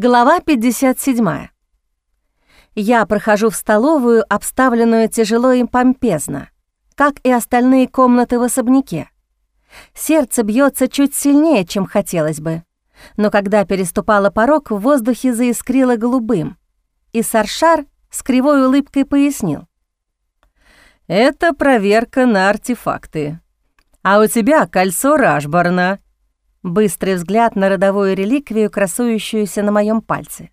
Глава 57. Я прохожу в столовую, обставленную тяжело и помпезно, как и остальные комнаты в особняке. Сердце бьется чуть сильнее, чем хотелось бы, но когда переступала порог, в воздухе заискрило голубым, и Саршар с кривой улыбкой пояснил. «Это проверка на артефакты. А у тебя кольцо Рашбарна», Быстрый взгляд на родовую реликвию, красующуюся на моем пальце.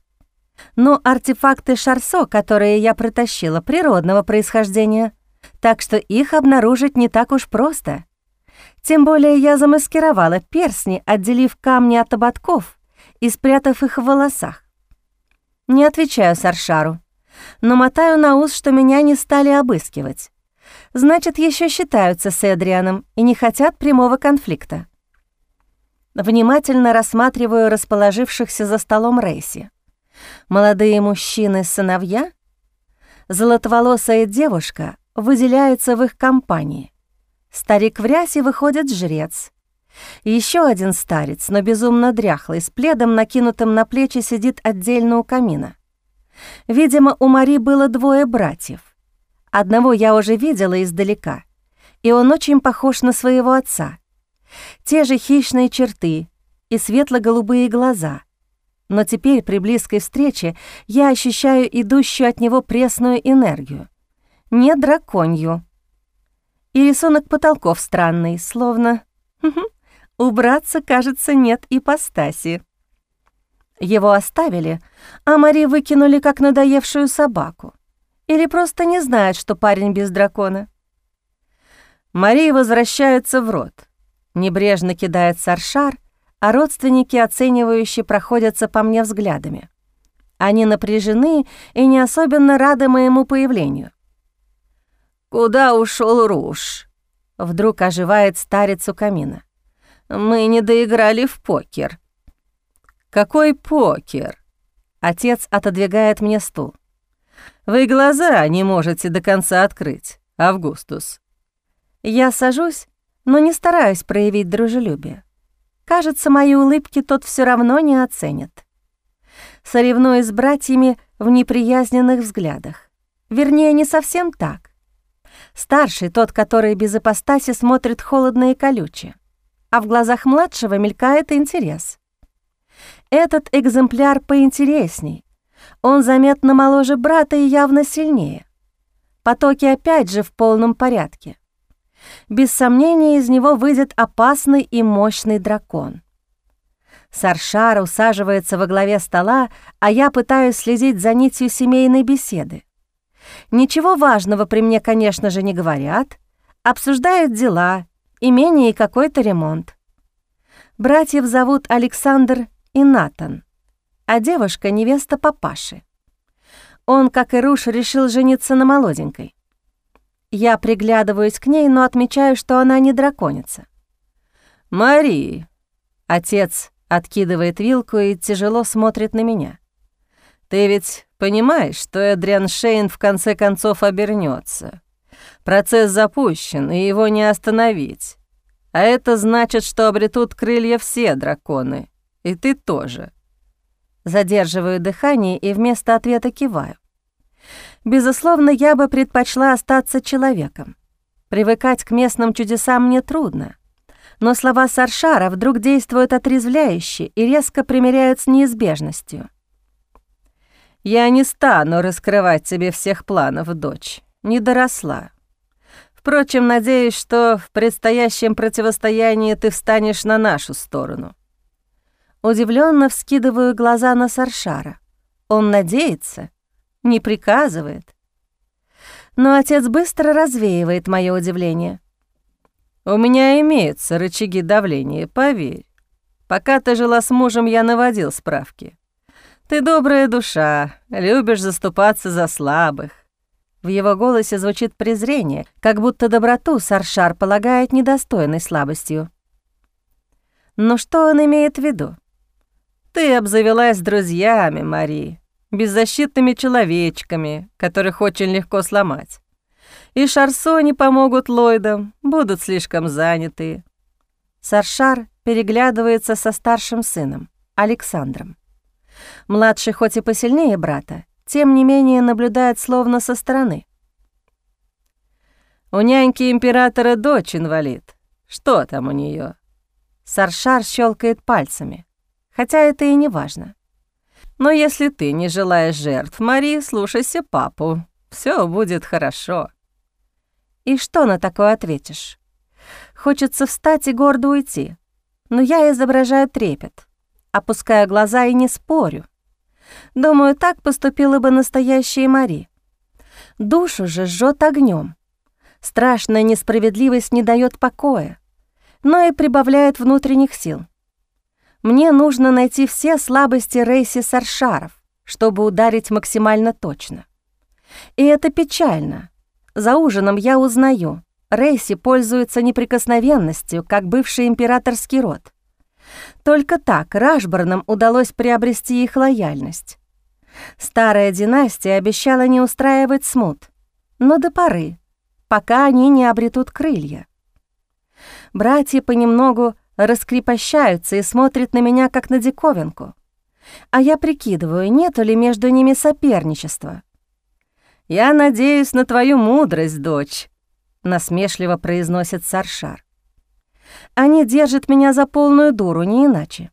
Но артефакты Шарсо, которые я притащила, природного происхождения, так что их обнаружить не так уж просто. Тем более я замаскировала перстни, отделив камни от ободков и спрятав их в волосах. Не отвечаю Саршару, но мотаю на ус, что меня не стали обыскивать. Значит, еще считаются с Эдрианом и не хотят прямого конфликта. Внимательно рассматриваю расположившихся за столом Рейси. Молодые мужчины-сыновья? Золотоволосая девушка выделяется в их компании. Старик в рясе выходит жрец. Еще один старец, но безумно дряхлый, с пледом, накинутым на плечи, сидит отдельно у камина. Видимо, у Мари было двое братьев. Одного я уже видела издалека, и он очень похож на своего отца — те же хищные черты и светло-голубые глаза. Но теперь при близкой встрече я ощущаю идущую от него пресную энергию. Не драконью. И рисунок потолков странный, словно... Убраться, кажется, нет ипостаси. Его оставили, а Мари выкинули как надоевшую собаку. Или просто не знает, что парень без дракона. Мария возвращается в рот. Небрежно кидает саршар, а родственники, оценивающие, проходятся по мне взглядами. Они напряжены и не особенно рады моему появлению. «Куда ушел Руш?» Вдруг оживает старец у камина. «Мы не доиграли в покер». «Какой покер?» Отец отодвигает мне стул. «Вы глаза не можете до конца открыть, Августус». Я сажусь но не стараюсь проявить дружелюбие. Кажется, мои улыбки тот все равно не оценит. Соревнуюсь с братьями в неприязненных взглядах. Вернее, не совсем так. Старший, тот, который без ипостаси, смотрит холодно и колюче, а в глазах младшего мелькает интерес. Этот экземпляр поинтересней. Он заметно моложе брата и явно сильнее. Потоки опять же в полном порядке без сомнения из него выйдет опасный и мощный дракон. Саршар усаживается во главе стола, а я пытаюсь следить за нитью семейной беседы. Ничего важного при мне, конечно же, не говорят, обсуждают дела, имение и какой-то ремонт. Братьев зовут Александр и Натан, а девушка — невеста папаши. Он, как и Руш, решил жениться на молоденькой. Я приглядываюсь к ней, но отмечаю, что она не драконица. «Мари!» Отец откидывает вилку и тяжело смотрит на меня. «Ты ведь понимаешь, что Эдриан Шейн в конце концов обернется. Процесс запущен, и его не остановить. А это значит, что обретут крылья все драконы, и ты тоже». Задерживаю дыхание и вместо ответа киваю. Безусловно, я бы предпочла остаться человеком. Привыкать к местным чудесам мне трудно. Но слова Саршара вдруг действуют отрезвляюще и резко примиряют с неизбежностью. «Я не стану раскрывать тебе всех планов, дочь. Не доросла. Впрочем, надеюсь, что в предстоящем противостоянии ты встанешь на нашу сторону». Удивленно вскидываю глаза на Саршара. Он надеется, не приказывает. Но отец быстро развеивает мое удивление. «У меня имеются рычаги давления, поверь. Пока ты жила с мужем, я наводил справки. Ты добрая душа, любишь заступаться за слабых». В его голосе звучит презрение, как будто доброту Саршар полагает недостойной слабостью. Но что он имеет в виду? «Ты обзавелась друзьями, Мари беззащитными человечками, которых очень легко сломать. И Шарсо не помогут Ллойдам, будут слишком заняты. Саршар переглядывается со старшим сыном, Александром. Младший хоть и посильнее брата, тем не менее наблюдает словно со стороны. «У няньки императора дочь инвалид. Что там у нее? Саршар щелкает пальцами, хотя это и не важно. «Но если ты не желаешь жертв, Мари, слушайся папу. Все будет хорошо». И что на такое ответишь? Хочется встать и гордо уйти, но я изображаю трепет, опускаю глаза и не спорю. Думаю, так поступила бы настоящая Мари. Душу же жжет огнем. Страшная несправедливость не дает покоя, но и прибавляет внутренних сил. Мне нужно найти все слабости Рейси Саршаров, чтобы ударить максимально точно. И это печально. За ужином я узнаю, Рейси пользуется неприкосновенностью, как бывший императорский род. Только так Рашборнам удалось приобрести их лояльность. Старая династия обещала не устраивать смут, но до поры, пока они не обретут крылья. Братья понемногу раскрепощаются и смотрят на меня, как на диковинку. А я прикидываю, нету ли между ними соперничества. «Я надеюсь на твою мудрость, дочь», — насмешливо произносит Саршар. «Они держат меня за полную дуру, не иначе.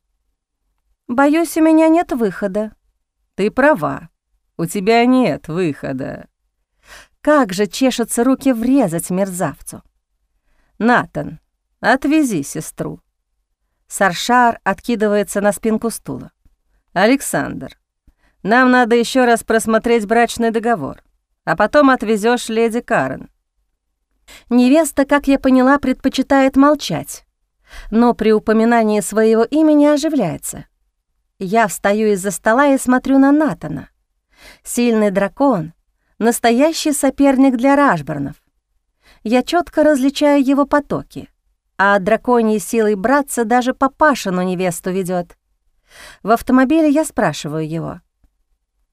Боюсь, у меня нет выхода». «Ты права, у тебя нет выхода». Как же чешутся руки врезать мерзавцу. «Натан, отвези сестру». Саршар откидывается на спинку стула. «Александр, нам надо еще раз просмотреть брачный договор, а потом отвезешь леди Карен». Невеста, как я поняла, предпочитает молчать, но при упоминании своего имени оживляется. Я встаю из-за стола и смотрю на Натана. Сильный дракон, настоящий соперник для Рашборнов. Я четко различаю его потоки, а драконьей силой братца даже папашину невесту ведет. В автомобиле я спрашиваю его.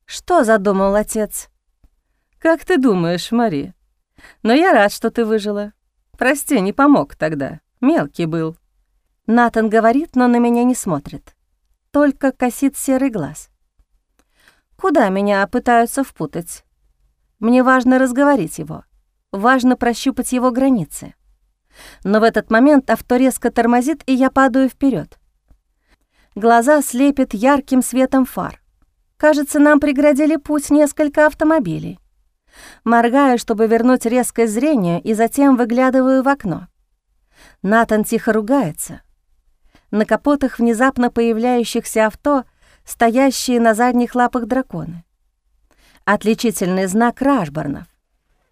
«Что задумал отец?» «Как ты думаешь, Мари? Но я рад, что ты выжила. Прости, не помог тогда. Мелкий был». Натан говорит, но на меня не смотрит. Только косит серый глаз. Куда меня пытаются впутать? Мне важно разговорить его. Важно прощупать его границы. Но в этот момент авто резко тормозит, и я падаю вперед. Глаза слепят ярким светом фар. Кажется, нам преградили путь несколько автомобилей. Моргаю, чтобы вернуть резкость зрения, и затем выглядываю в окно. Натан тихо ругается. На капотах внезапно появляющихся авто стоящие на задних лапах драконы. Отличительный знак Рашборнов.